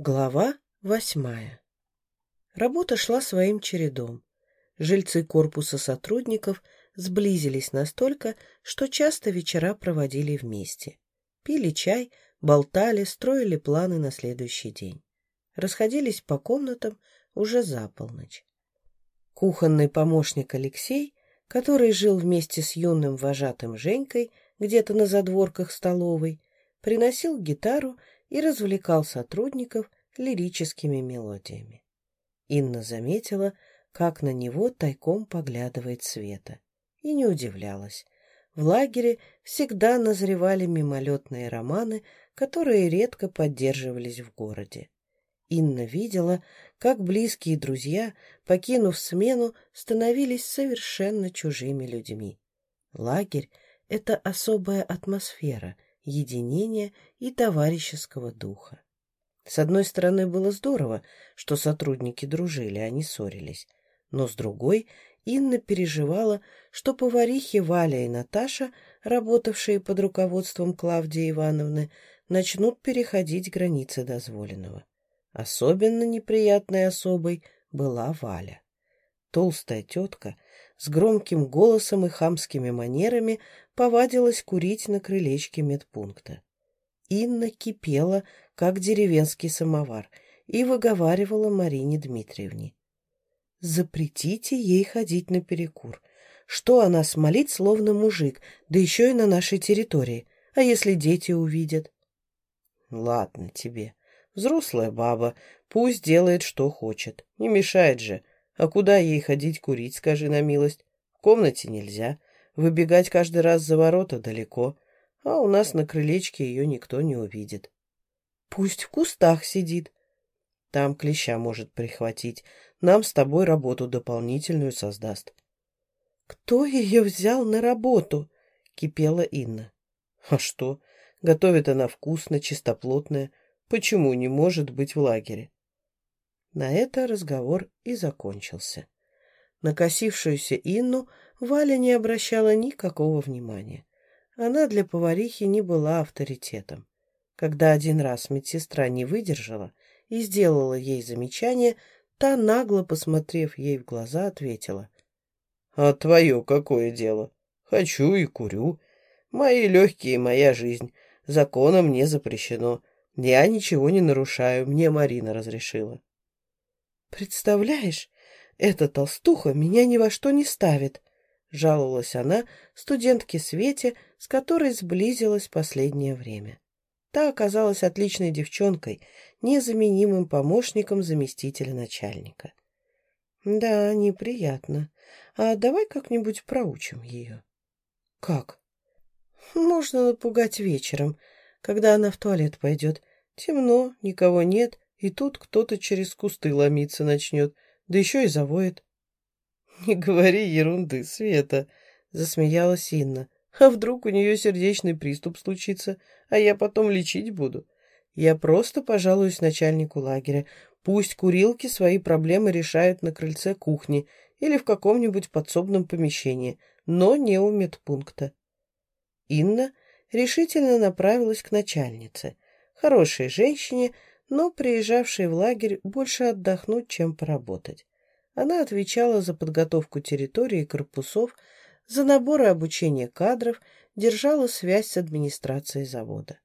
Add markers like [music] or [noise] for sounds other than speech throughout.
Глава восьмая. Работа шла своим чередом. Жильцы корпуса сотрудников сблизились настолько, что часто вечера проводили вместе. Пили чай, болтали, строили планы на следующий день. Расходились по комнатам уже за полночь. Кухонный помощник Алексей, который жил вместе с юным вожатым Женькой где-то на задворках столовой, приносил гитару и развлекал сотрудников лирическими мелодиями. Инна заметила, как на него тайком поглядывает Света, и не удивлялась. В лагере всегда назревали мимолетные романы, которые редко поддерживались в городе. Инна видела, как близкие друзья, покинув смену, становились совершенно чужими людьми. Лагерь — это особая атмосфера — единения и товарищеского духа. С одной стороны, было здорово, что сотрудники дружили, а не ссорились, но с другой Инна переживала, что поварихи Валя и Наташа, работавшие под руководством Клавдии Ивановны, начнут переходить границы дозволенного. Особенно неприятной особой была Валя. Толстая тетка с громким голосом и хамскими манерами повадилась курить на крылечке медпункта. Инна кипела, как деревенский самовар, и выговаривала Марине Дмитриевне. «Запретите ей ходить на перекур. Что она смолит, словно мужик, да еще и на нашей территории? А если дети увидят?» «Ладно тебе. Взрослая баба. Пусть делает, что хочет. Не мешает же. А куда ей ходить курить, скажи на милость? В комнате нельзя. Выбегать каждый раз за ворота далеко, а у нас на крылечке ее никто не увидит. Пусть в кустах сидит. Там клеща может прихватить. Нам с тобой работу дополнительную создаст. Кто ее взял на работу? Кипела Инна. А что? Готовит она вкусно, чистоплотное. Почему не может быть в лагере? На это разговор и закончился. Накосившуюся Инну Валя не обращала никакого внимания. Она для поварихи не была авторитетом. Когда один раз медсестра не выдержала и сделала ей замечание, та, нагло посмотрев ей в глаза, ответила. «А твое какое дело? Хочу и курю. Мои легкие — моя жизнь. Законом не запрещено. Я ничего не нарушаю, мне Марина разрешила». «Представляешь, эта толстуха меня ни во что не ставит», — жаловалась она студентке Свете, с которой сблизилась последнее время. Та оказалась отличной девчонкой, незаменимым помощником заместителя начальника. «Да, неприятно. А давай как-нибудь проучим ее». «Как?» «Можно напугать вечером, когда она в туалет пойдет. Темно, никого нет, и тут кто-то через кусты ломиться начнет, да еще и завоет. [laughs] «Не говори ерунды, Света», — засмеялась Инна. «А вдруг у нее сердечный приступ случится, а я потом лечить буду? Я просто пожалуюсь начальнику лагеря. Пусть курилки свои проблемы решают на крыльце кухни или в каком-нибудь подсобном помещении, но не у медпункта». Инна решительно направилась к начальнице, хорошей женщине, но приезжавшей в лагерь больше отдохнуть, чем поработать. Она отвечала за подготовку территории и корпусов, за набор и обучение кадров, держала связь с администрацией завода.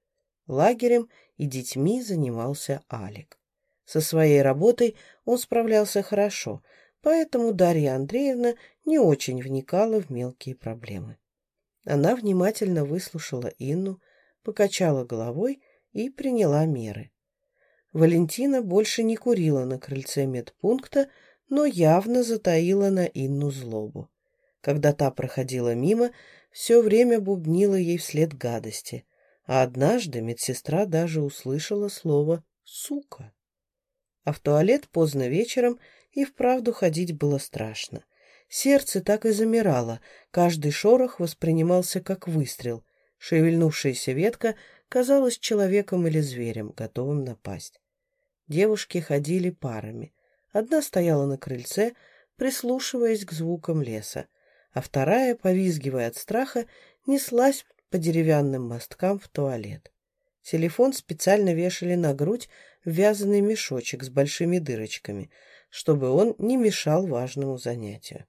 Лагерем и детьми занимался Алик. Со своей работой он справлялся хорошо, поэтому Дарья Андреевна не очень вникала в мелкие проблемы. Она внимательно выслушала Инну, покачала головой и приняла меры. Валентина больше не курила на крыльце медпункта, но явно затаила на Инну злобу. Когда та проходила мимо, все время бубнила ей вслед гадости, а однажды медсестра даже услышала слово «сука». А в туалет поздно вечером и вправду ходить было страшно. Сердце так и замирало, каждый шорох воспринимался как выстрел. Шевельнувшаяся ветка казалась человеком или зверем, готовым напасть. Девушки ходили парами. Одна стояла на крыльце, прислушиваясь к звукам леса, а вторая, повизгивая от страха, неслась по деревянным мосткам в туалет. Телефон специально вешали на грудь вязаный мешочек с большими дырочками, чтобы он не мешал важному занятию.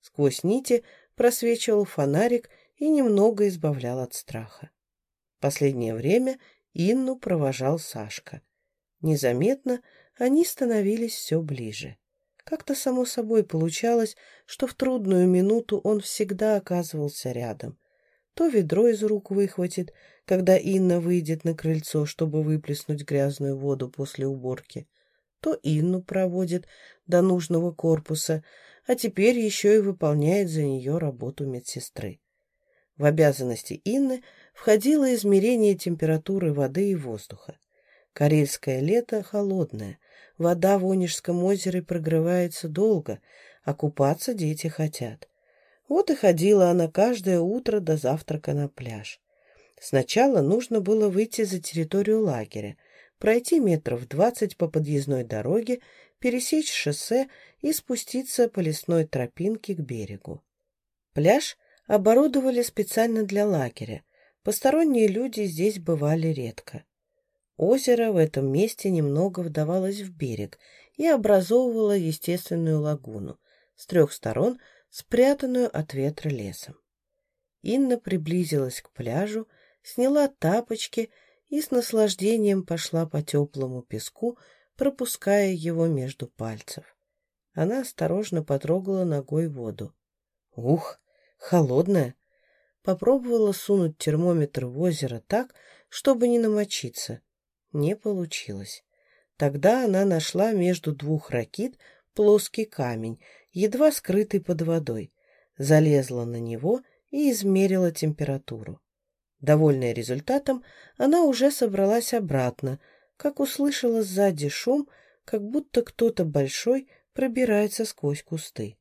Сквозь нити просвечивал фонарик и немного избавлял от страха. Последнее время Инну провожал Сашка. Незаметно они становились все ближе. Как-то само собой получалось, что в трудную минуту он всегда оказывался рядом. То ведро из рук выхватит, когда Инна выйдет на крыльцо, чтобы выплеснуть грязную воду после уборки, то Инну проводит до нужного корпуса, а теперь еще и выполняет за нее работу медсестры. В обязанности Инны входило измерение температуры воды и воздуха. Карельское лето холодное, вода в Онежском озере прогревается долго, а купаться дети хотят. Вот и ходила она каждое утро до завтрака на пляж. Сначала нужно было выйти за территорию лагеря, пройти метров двадцать по подъездной дороге, пересечь шоссе и спуститься по лесной тропинке к берегу. Пляж оборудовали специально для лагеря. Посторонние люди здесь бывали редко. Озеро в этом месте немного вдавалось в берег и образовывало естественную лагуну, с трех сторон спрятанную от ветра лесом. Инна приблизилась к пляжу, сняла тапочки и с наслаждением пошла по теплому песку, пропуская его между пальцев. Она осторожно потрогала ногой воду. Ух, холодная! Попробовала сунуть термометр в озеро так, чтобы не намочиться. Не получилось. Тогда она нашла между двух ракит плоский камень, едва скрытый под водой, залезла на него и измерила температуру. Довольная результатом, она уже собралась обратно, как услышала сзади шум, как будто кто-то большой пробирается сквозь кусты.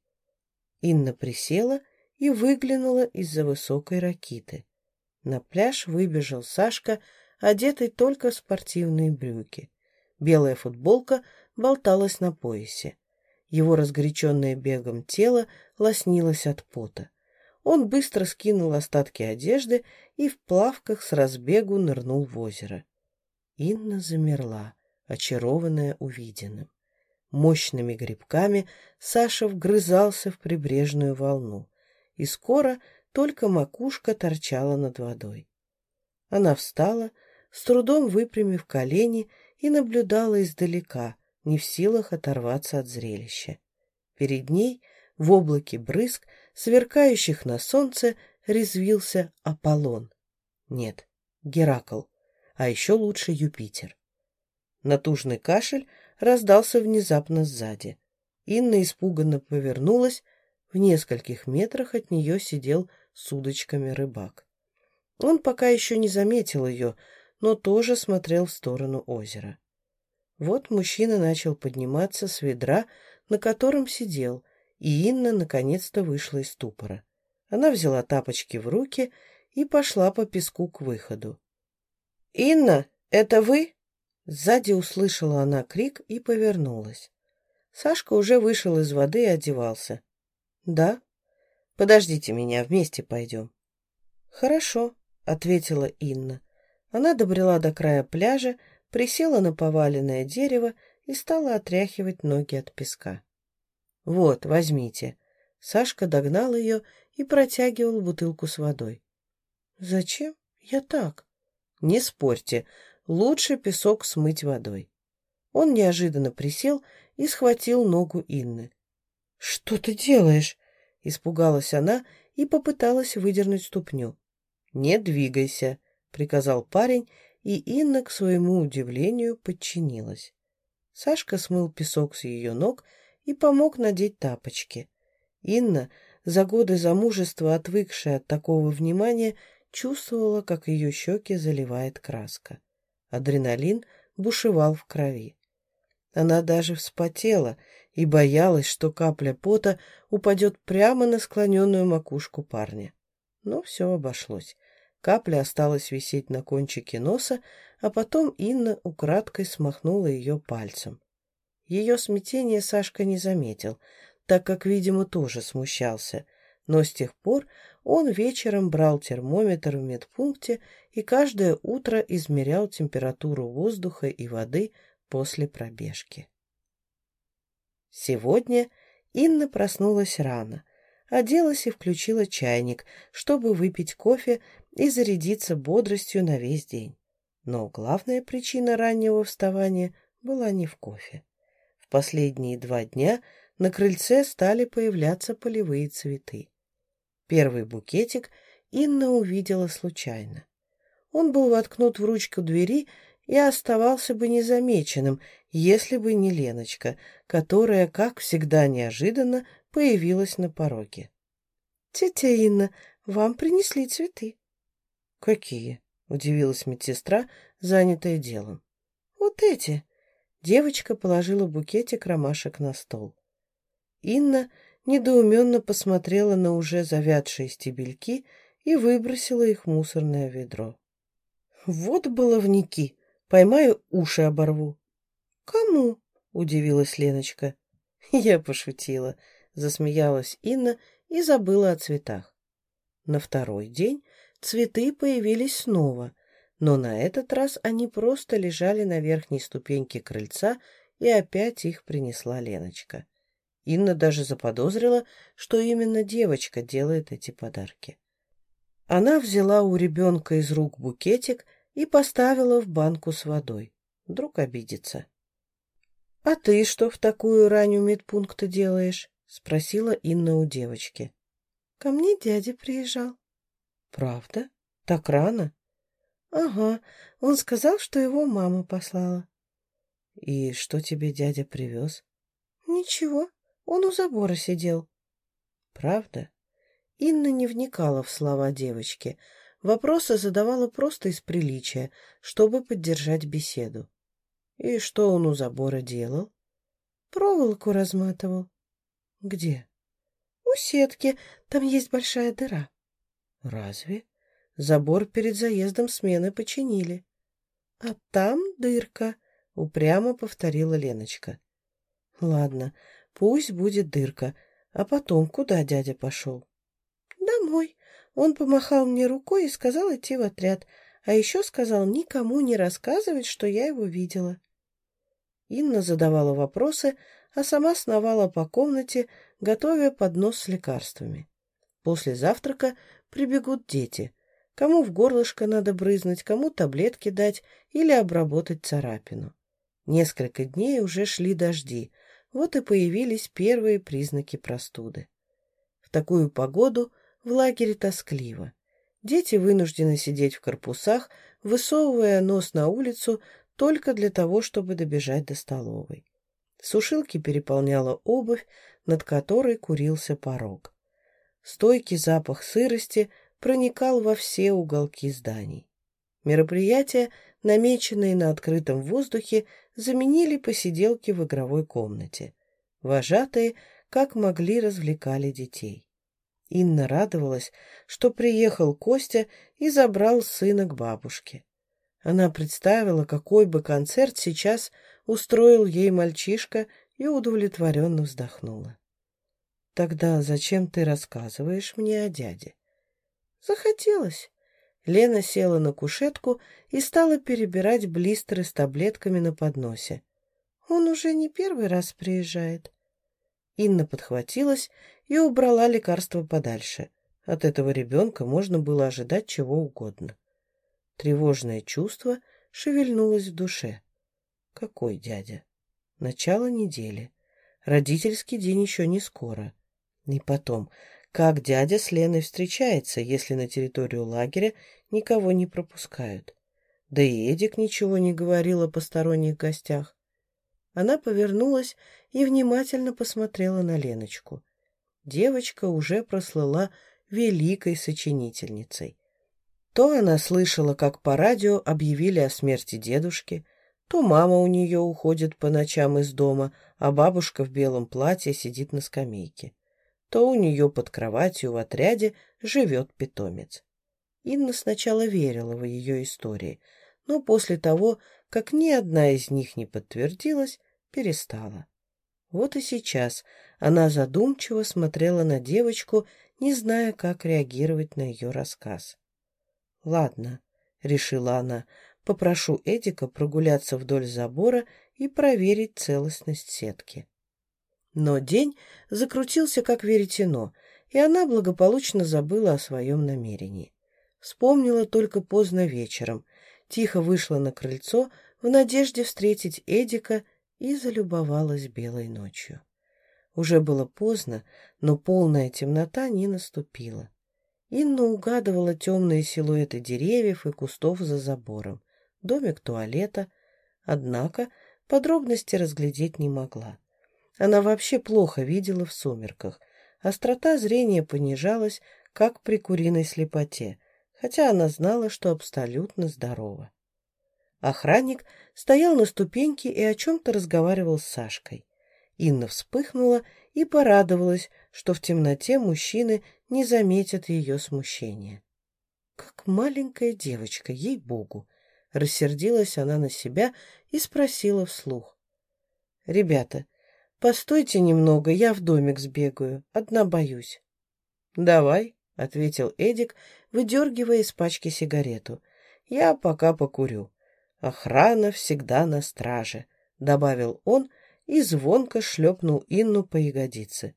Инна присела и выглянула из-за высокой ракиты. На пляж выбежал Сашка, одетый только в спортивные брюки. Белая футболка болталась на поясе. Его разгоряченное бегом тело лоснилось от пота. Он быстро скинул остатки одежды и в плавках с разбегу нырнул в озеро. Инна замерла, очарованная увиденным. Мощными грибками Саша вгрызался в прибрежную волну, и скоро только макушка торчала над водой. Она встала, с трудом выпрямив колени, и наблюдала издалека, не в силах оторваться от зрелища. Перед ней, в облаке брызг, сверкающих на солнце, резвился Аполлон. Нет, Геракл, а еще лучше Юпитер. Натужный кашель раздался внезапно сзади. Инна испуганно повернулась, в нескольких метрах от нее сидел с удочками рыбак. Он пока еще не заметил ее, но тоже смотрел в сторону озера. Вот мужчина начал подниматься с ведра, на котором сидел, и Инна наконец-то вышла из ступора. Она взяла тапочки в руки и пошла по песку к выходу. «Инна, это вы?» Сзади услышала она крик и повернулась. Сашка уже вышел из воды и одевался. «Да?» «Подождите меня, вместе пойдем». «Хорошо», — ответила Инна. Она добрела до края пляжа, присела на поваленное дерево и стала отряхивать ноги от песка. «Вот, возьмите». Сашка догнал ее и протягивал бутылку с водой. «Зачем? Я так». «Не спорьте. Лучше песок смыть водой». Он неожиданно присел и схватил ногу Инны. «Что ты делаешь?» — испугалась она и попыталась выдернуть ступню. «Не двигайся», — приказал парень, и Инна, к своему удивлению, подчинилась. Сашка смыл песок с ее ног и помог надеть тапочки. Инна, за годы замужества отвыкшая от такого внимания, чувствовала, как ее щеки заливает краска. Адреналин бушевал в крови. Она даже вспотела и боялась, что капля пота упадет прямо на склоненную макушку парня. Но все обошлось. Капля осталась висеть на кончике носа, а потом Инна украдкой смахнула ее пальцем. Ее смятение Сашка не заметил, так как, видимо, тоже смущался, но с тех пор он вечером брал термометр в медпункте и каждое утро измерял температуру воздуха и воды после пробежки. Сегодня Инна проснулась рано, оделась и включила чайник, чтобы выпить кофе и зарядиться бодростью на весь день. Но главная причина раннего вставания была не в кофе. В последние два дня на крыльце стали появляться полевые цветы. Первый букетик Инна увидела случайно. Он был воткнут в ручку двери и оставался бы незамеченным, если бы не Леночка, которая, как всегда неожиданно, появилась на пороге. «Тетя Инна, вам принесли цветы». «Какие?» — удивилась медсестра, занятая делом. «Вот эти». Девочка положила букетик ромашек на стол. Инна недоуменно посмотрела на уже завядшие стебельки и выбросила их в мусорное ведро. «Вот баловники! Поймаю, уши оборву!» «Кому?» — удивилась Леночка. «Я пошутила», — засмеялась Инна и забыла о цветах. На второй день цветы появились снова, но на этот раз они просто лежали на верхней ступеньке крыльца, и опять их принесла Леночка. Инна даже заподозрила, что именно девочка делает эти подарки. Она взяла у ребенка из рук букетик и поставила в банку с водой. Вдруг обидится. — А ты что в такую раннюю медпункта делаешь? — спросила Инна у девочки. — Ко мне дядя приезжал. — Правда? Так рано? — Ага, он сказал, что его мама послала. — И что тебе дядя привез? — Ничего, он у забора сидел. — Правда? Инна не вникала в слова девочки. Вопросы задавала просто из приличия, чтобы поддержать беседу. И что он у забора делал? Проволоку разматывал. Где? У сетки. Там есть большая дыра. Разве? Забор перед заездом смены починили. А там дырка, упрямо повторила Леночка. Ладно, пусть будет дырка. А потом куда дядя пошел? Домой. Он помахал мне рукой и сказал идти в отряд, а еще сказал никому не рассказывать, что я его видела. Инна задавала вопросы, а сама сновала по комнате, готовя поднос с лекарствами. После завтрака прибегут дети. Кому в горлышко надо брызнуть, кому таблетки дать или обработать царапину. Несколько дней уже шли дожди, вот и появились первые признаки простуды. В такую погоду – в лагере тоскливо. Дети вынуждены сидеть в корпусах, высовывая нос на улицу только для того, чтобы добежать до столовой. Сушилки переполняла обувь, над которой курился порог. Стойкий запах сырости проникал во все уголки зданий. Мероприятия, намеченные на открытом воздухе, заменили посиделки в игровой комнате. Вожатые, как могли, развлекали детей. Инна радовалась, что приехал Костя и забрал сына к бабушке. Она представила, какой бы концерт сейчас устроил ей мальчишка, и удовлетворенно вздохнула. «Тогда зачем ты рассказываешь мне о дяде?» «Захотелось». Лена села на кушетку и стала перебирать блистеры с таблетками на подносе. «Он уже не первый раз приезжает». Инна подхватилась и убрала лекарство подальше. От этого ребенка можно было ожидать чего угодно. Тревожное чувство шевельнулось в душе. Какой дядя? Начало недели. Родительский день еще не скоро. И потом, как дядя с Леной встречается, если на территорию лагеря никого не пропускают? Да и Эдик ничего не говорил о посторонних гостях. Она повернулась и внимательно посмотрела на Леночку девочка уже прослыла великой сочинительницей. То она слышала, как по радио объявили о смерти дедушки, то мама у нее уходит по ночам из дома, а бабушка в белом платье сидит на скамейке. То у нее под кроватью в отряде живет питомец. Инна сначала верила в ее истории, но после того, как ни одна из них не подтвердилась, перестала. Вот и сейчас она задумчиво смотрела на девочку, не зная, как реагировать на ее рассказ. «Ладно», — решила она. «Попрошу Эдика прогуляться вдоль забора и проверить целостность сетки». Но день закрутился как веретено, и она благополучно забыла о своем намерении. Вспомнила только поздно вечером, тихо вышла на крыльцо в надежде встретить Эдика и залюбовалась белой ночью. Уже было поздно, но полная темнота не наступила. Инна угадывала темные силуэты деревьев и кустов за забором, домик туалета, однако подробности разглядеть не могла. Она вообще плохо видела в сумерках. Острота зрения понижалась, как при куриной слепоте, хотя она знала, что абсолютно здорова. Охранник стоял на ступеньке и о чем-то разговаривал с Сашкой. Инна вспыхнула и порадовалась, что в темноте мужчины не заметят ее смущения. Как маленькая девочка, ей-богу! Рассердилась она на себя и спросила вслух. «Ребята, постойте немного, я в домик сбегаю, одна боюсь». «Давай», — ответил Эдик, выдергивая из пачки сигарету. «Я пока покурю. Охрана всегда на страже», — добавил он и звонко шлепнул Инну по ягодице.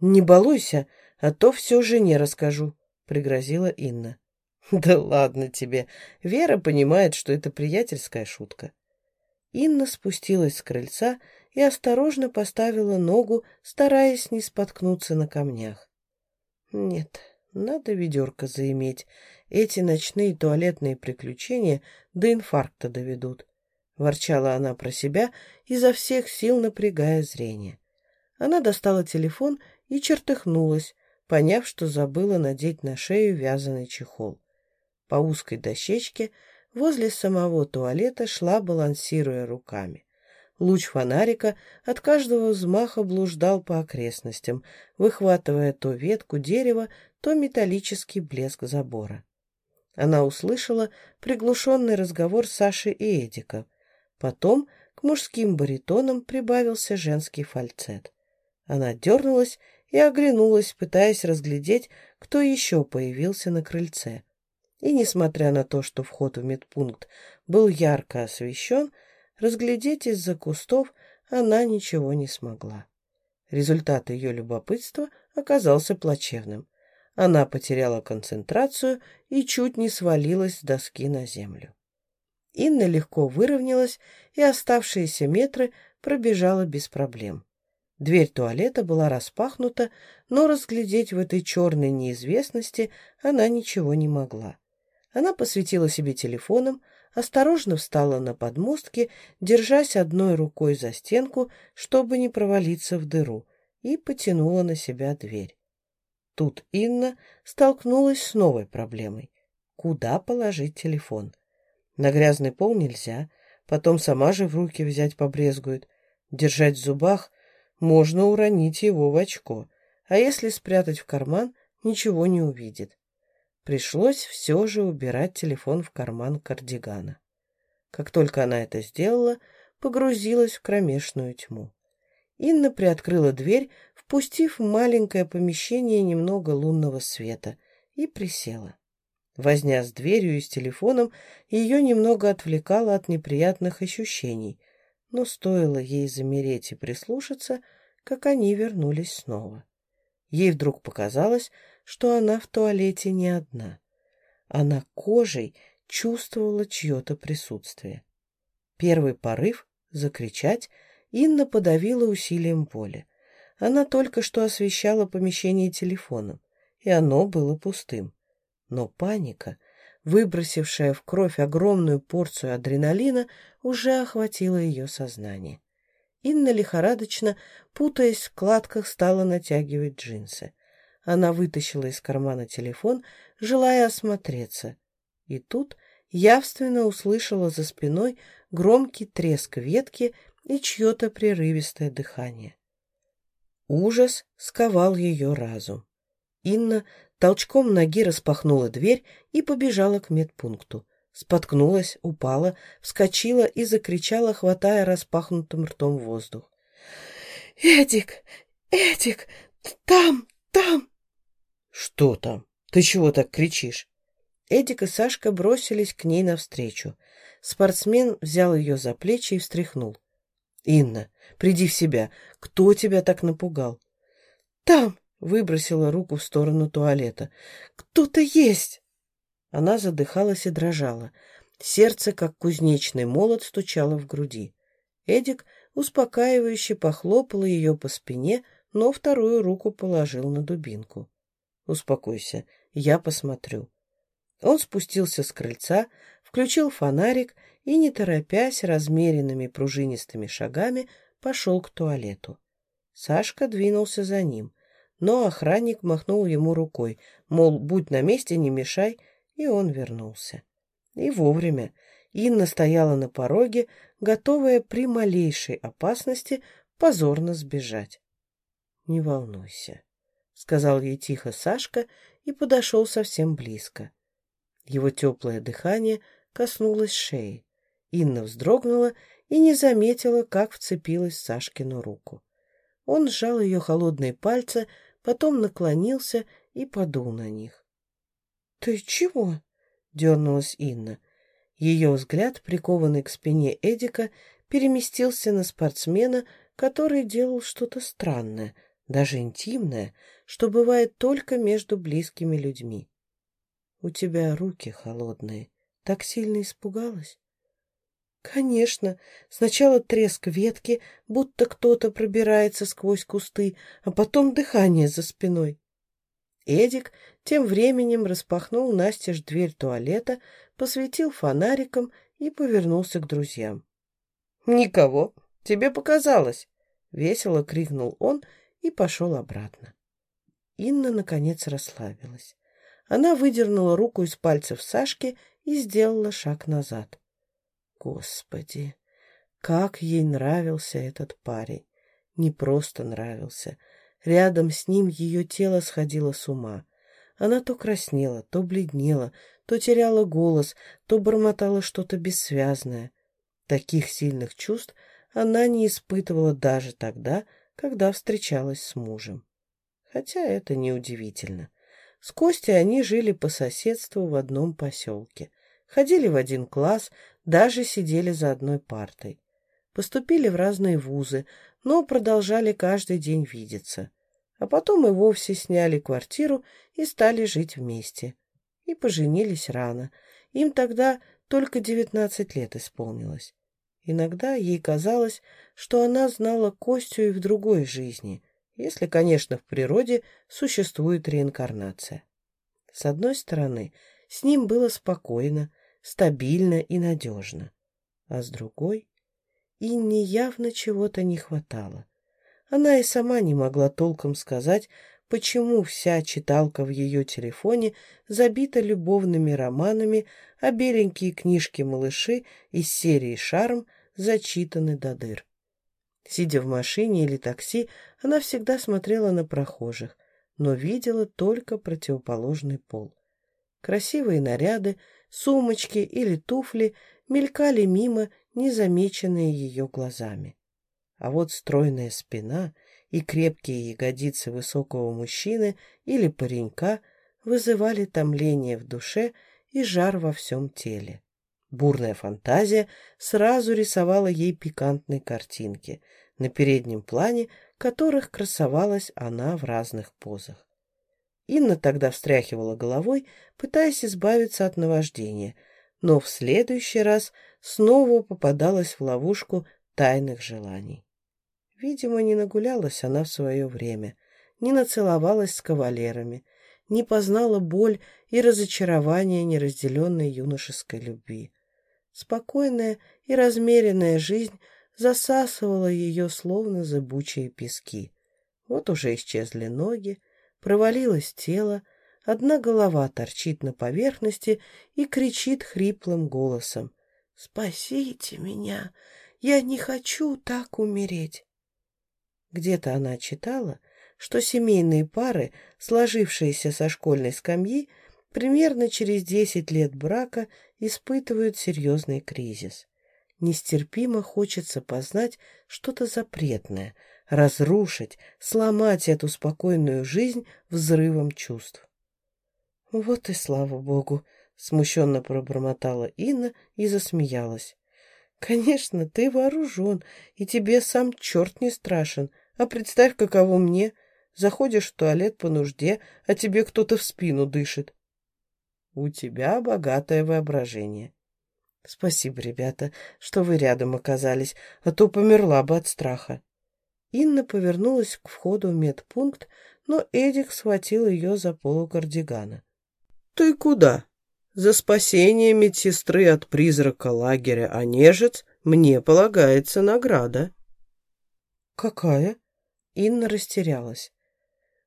«Не балуйся, а то все жене расскажу», — пригрозила Инна. «Да ладно тебе. Вера понимает, что это приятельская шутка». Инна спустилась с крыльца и осторожно поставила ногу, стараясь не споткнуться на камнях. «Нет, надо ведерко заиметь. Эти ночные туалетные приключения до инфаркта доведут. — ворчала она про себя, изо всех сил напрягая зрение. Она достала телефон и чертыхнулась, поняв, что забыла надеть на шею вязаный чехол. По узкой дощечке возле самого туалета шла, балансируя руками. Луч фонарика от каждого взмаха блуждал по окрестностям, выхватывая то ветку дерева, то металлический блеск забора. Она услышала приглушенный разговор Саши и Эдика. Потом к мужским баритонам прибавился женский фальцет. Она дернулась и оглянулась, пытаясь разглядеть, кто еще появился на крыльце. И, несмотря на то, что вход в медпункт был ярко освещен, разглядеть из-за кустов она ничего не смогла. Результат ее любопытства оказался плачевным. Она потеряла концентрацию и чуть не свалилась с доски на землю. Инна легко выровнялась и оставшиеся метры пробежала без проблем. Дверь туалета была распахнута, но разглядеть в этой черной неизвестности она ничего не могла. Она посветила себе телефоном, осторожно встала на подмостке, держась одной рукой за стенку, чтобы не провалиться в дыру, и потянула на себя дверь. Тут Инна столкнулась с новой проблемой. Куда положить телефон? На грязный пол нельзя, потом сама же в руки взять побрезгует. Держать в зубах можно уронить его в очко, а если спрятать в карман, ничего не увидит. Пришлось все же убирать телефон в карман кардигана. Как только она это сделала, погрузилась в кромешную тьму. Инна приоткрыла дверь, впустив в маленькое помещение немного лунного света, и присела. Возня с дверью и с телефоном ее немного отвлекала от неприятных ощущений, но стоило ей замереть и прислушаться, как они вернулись снова. Ей вдруг показалось, что она в туалете не одна. Она кожей чувствовала чье-то присутствие. Первый порыв — закричать — Инна подавила усилием воли. Она только что освещала помещение телефоном, и оно было пустым. Но паника, выбросившая в кровь огромную порцию адреналина, уже охватила ее сознание. Инна лихорадочно, путаясь в складках, стала натягивать джинсы. Она вытащила из кармана телефон, желая осмотреться. И тут явственно услышала за спиной громкий треск ветки и чье-то прерывистое дыхание. Ужас сковал ее разум. Инна Толчком ноги распахнула дверь и побежала к медпункту. Споткнулась, упала, вскочила и закричала, хватая распахнутым ртом воздух. «Эдик! Эдик! Там! Там!» «Что там? Ты чего так кричишь?» Эдик и Сашка бросились к ней навстречу. Спортсмен взял ее за плечи и встряхнул. «Инна, приди в себя. Кто тебя так напугал?» «Там!» — выбросила руку в сторону туалета. «Кто-то есть!» Она задыхалась и дрожала. Сердце, как кузнечный молот, стучало в груди. Эдик успокаивающе похлопал ее по спине, но вторую руку положил на дубинку. «Успокойся, я посмотрю». Он спустился с крыльца, включил фонарик и, не торопясь, размеренными пружинистыми шагами пошел к туалету. Сашка двинулся за ним, но охранник махнул ему рукой, мол, будь на месте, не мешай, и он вернулся. И вовремя. Инна стояла на пороге, готовая при малейшей опасности позорно сбежать. «Не волнуйся», — сказал ей тихо Сашка и подошел совсем близко. Его теплое дыхание коснулось шеи. Инна вздрогнула и не заметила, как вцепилась Сашкину руку. Он сжал ее холодные пальцы, потом наклонился и подул на них. — Ты чего? — дернулась Инна. Ее взгляд, прикованный к спине Эдика, переместился на спортсмена, который делал что-то странное, даже интимное, что бывает только между близкими людьми. «У тебя руки холодные. Так сильно испугалась?» «Конечно. Сначала треск ветки, будто кто-то пробирается сквозь кусты, а потом дыхание за спиной». Эдик тем временем распахнул настежь дверь туалета, посветил фонариком и повернулся к друзьям. «Никого. Тебе показалось!» — весело крикнул он и пошел обратно. Инна, наконец, расслабилась. Она выдернула руку из пальцев Сашки и сделала шаг назад. Господи, как ей нравился этот парень! Не просто нравился. Рядом с ним ее тело сходило с ума. Она то краснела, то бледнела, то теряла голос, то бормотала что-то бессвязное. Таких сильных чувств она не испытывала даже тогда, когда встречалась с мужем. Хотя это неудивительно. С Костей они жили по соседству в одном поселке. Ходили в один класс, даже сидели за одной партой. Поступили в разные вузы, но продолжали каждый день видеться. А потом и вовсе сняли квартиру и стали жить вместе. И поженились рано. Им тогда только девятнадцать лет исполнилось. Иногда ей казалось, что она знала Костю и в другой жизни — если, конечно, в природе существует реинкарнация. С одной стороны, с ним было спокойно, стабильно и надежно, а с другой Инне явно чего-то не хватало. Она и сама не могла толком сказать, почему вся читалка в ее телефоне забита любовными романами, а беленькие книжки-малыши из серии «Шарм» зачитаны до дыр. Сидя в машине или такси, она всегда смотрела на прохожих, но видела только противоположный пол. Красивые наряды, сумочки или туфли мелькали мимо, незамеченные ее глазами. А вот стройная спина и крепкие ягодицы высокого мужчины или паренька вызывали томление в душе и жар во всем теле. Бурная фантазия сразу рисовала ей пикантные картинки, на переднем плане которых красовалась она в разных позах. Инна тогда встряхивала головой, пытаясь избавиться от наваждения, но в следующий раз снова попадалась в ловушку тайных желаний. Видимо, не нагулялась она в свое время, не нацеловалась с кавалерами, не познала боль и разочарование неразделенной юношеской любви. Спокойная и размеренная жизнь засасывала ее словно зыбучие пески. Вот уже исчезли ноги, провалилось тело, одна голова торчит на поверхности и кричит хриплым голосом. «Спасите меня! Я не хочу так умереть!» Где-то она читала, что семейные пары, сложившиеся со школьной скамьи, примерно через десять лет брака испытывают серьезный кризис. Нестерпимо хочется познать что-то запретное, разрушить, сломать эту спокойную жизнь взрывом чувств. Вот и слава богу, Смущенно пробормотала Инна и засмеялась. Конечно, ты вооружен, и тебе сам черт не страшен. А представь, каково мне. Заходишь в туалет по нужде, а тебе кто-то в спину дышит. У тебя богатое воображение. Спасибо, ребята, что вы рядом оказались, а то померла бы от страха. Инна повернулась к входу в медпункт, но Эдик схватил ее за полу кардигана. — Ты куда? За спасение медсестры от призрака лагеря Онежец мне полагается награда. Какая? Инна растерялась.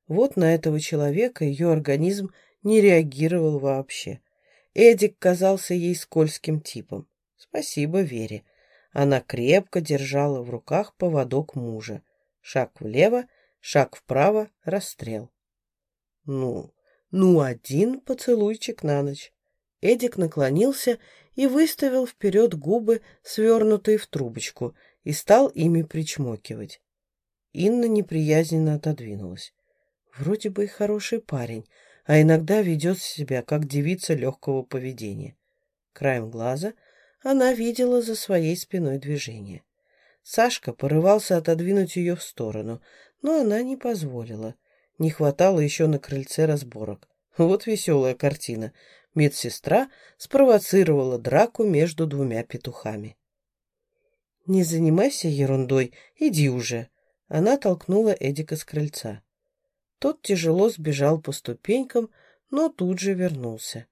Вот на этого человека ее организм не реагировал вообще. Эдик казался ей скользким типом. Спасибо Вере. Она крепко держала в руках поводок мужа. Шаг влево, шаг вправо, расстрел. Ну, ну, один поцелуйчик на ночь. Эдик наклонился и выставил вперед губы, свернутые в трубочку, и стал ими причмокивать. Инна неприязненно отодвинулась. Вроде бы и хороший парень, а иногда ведет себя, как девица легкого поведения. Краем глаза она видела за своей спиной движение. Сашка порывался отодвинуть ее в сторону, но она не позволила. Не хватало еще на крыльце разборок. Вот веселая картина медсестра спровоцировала драку между двумя петухами. «Не занимайся ерундой, иди уже!» Она толкнула Эдика с крыльца. Тот тяжело сбежал по ступенькам, но тут же вернулся.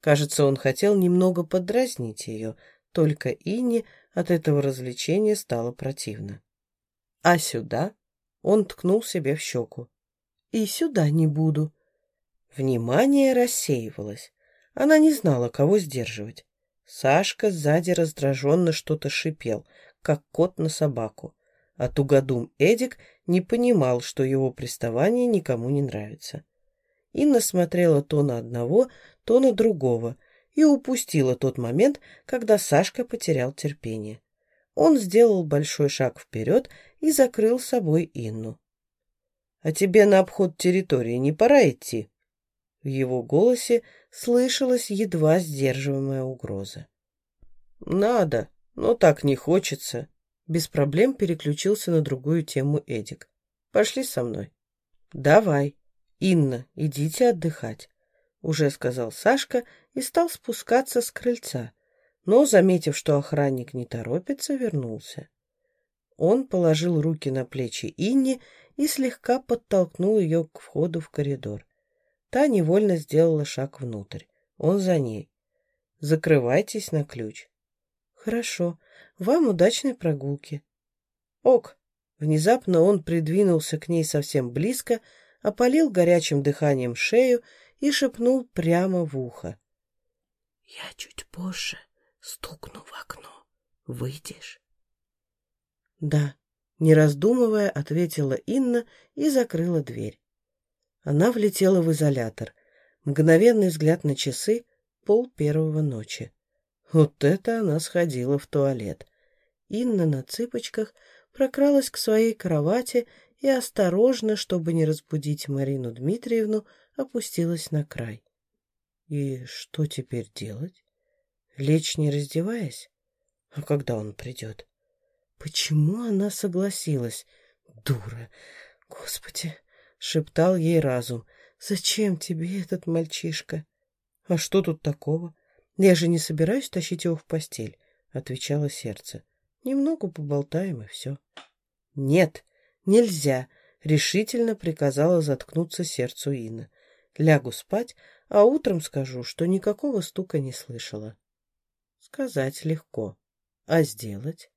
Кажется, он хотел немного подразнить ее, только Инне от этого развлечения стало противно. «А сюда?» — он ткнул себе в щеку. «И сюда не буду». Внимание рассеивалось. Она не знала, кого сдерживать. Сашка сзади раздраженно что-то шипел, как кот на собаку. А тугодум Эдик не понимал, что его приставание никому не нравится. Инна смотрела то на одного, то на другого и упустила тот момент, когда Сашка потерял терпение. Он сделал большой шаг вперед и закрыл собой Инну. «А тебе на обход территории не пора идти?» В его голосе слышалась едва сдерживаемая угроза. «Надо, но так не хочется». Без проблем переключился на другую тему Эдик. «Пошли со мной». «Давай. Инна, идите отдыхать», — уже сказал Сашка и стал спускаться с крыльца, но, заметив, что охранник не торопится, вернулся. Он положил руки на плечи Инне и слегка подтолкнул ее к входу в коридор. Та невольно сделала шаг внутрь. Он за ней. Закрывайтесь на ключ. Хорошо. Вам удачной прогулки. Ок. Внезапно он придвинулся к ней совсем близко, опалил горячим дыханием шею и шепнул прямо в ухо. «Я чуть позже стукну в окно. Выйдешь?» «Да», — не раздумывая, ответила Инна и закрыла дверь. Она влетела в изолятор. Мгновенный взгляд на часы — пол первого ночи. Вот это она сходила в туалет. Инна на цыпочках прокралась к своей кровати и осторожно, чтобы не разбудить Марину Дмитриевну, опустилась на край. И что теперь делать? Лечь не раздеваясь? А когда он придет? Почему она согласилась? Дура! Господи! шептал ей разум. «Зачем тебе этот мальчишка?» «А что тут такого? Я же не собираюсь тащить его в постель», — отвечало сердце. «Немного поболтаем, и все». «Нет, нельзя», — решительно приказала заткнуться сердцу Инна. «Лягу спать, а утром скажу, что никакого стука не слышала». Сказать легко, а сделать?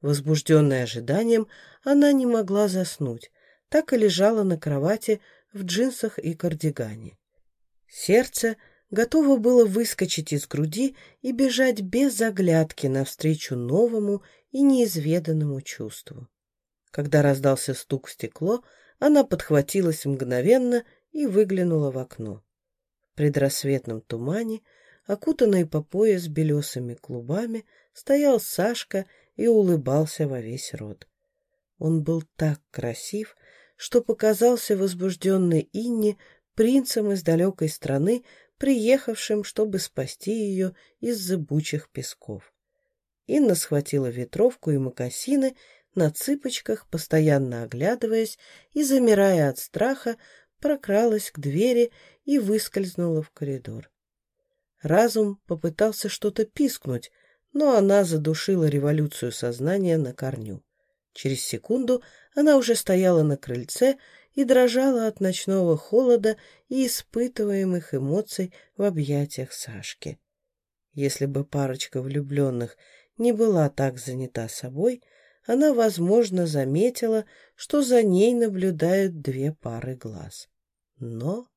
Возбужденная ожиданием, она не могла заснуть, так и лежала на кровати в джинсах и кардигане. Сердце готово было выскочить из груди и бежать без заглядки навстречу новому и неизведанному чувству. Когда раздался стук в стекло, она подхватилась мгновенно и выглянула в окно. В предрассветном тумане, окутанный по пояс белесыми клубами, стоял Сашка и улыбался во весь рот. Он был так красив, что показался возбужденной Инне принцем из далекой страны, приехавшим, чтобы спасти ее из зыбучих песков. Инна схватила ветровку и мокасины на цыпочках, постоянно оглядываясь и, замирая от страха, прокралась к двери и выскользнула в коридор. Разум попытался что-то пискнуть, но она задушила революцию сознания на корню. Через секунду она уже стояла на крыльце и дрожала от ночного холода и испытываемых эмоций в объятиях Сашки. Если бы парочка влюбленных не была так занята собой, она, возможно, заметила, что за ней наблюдают две пары глаз. Но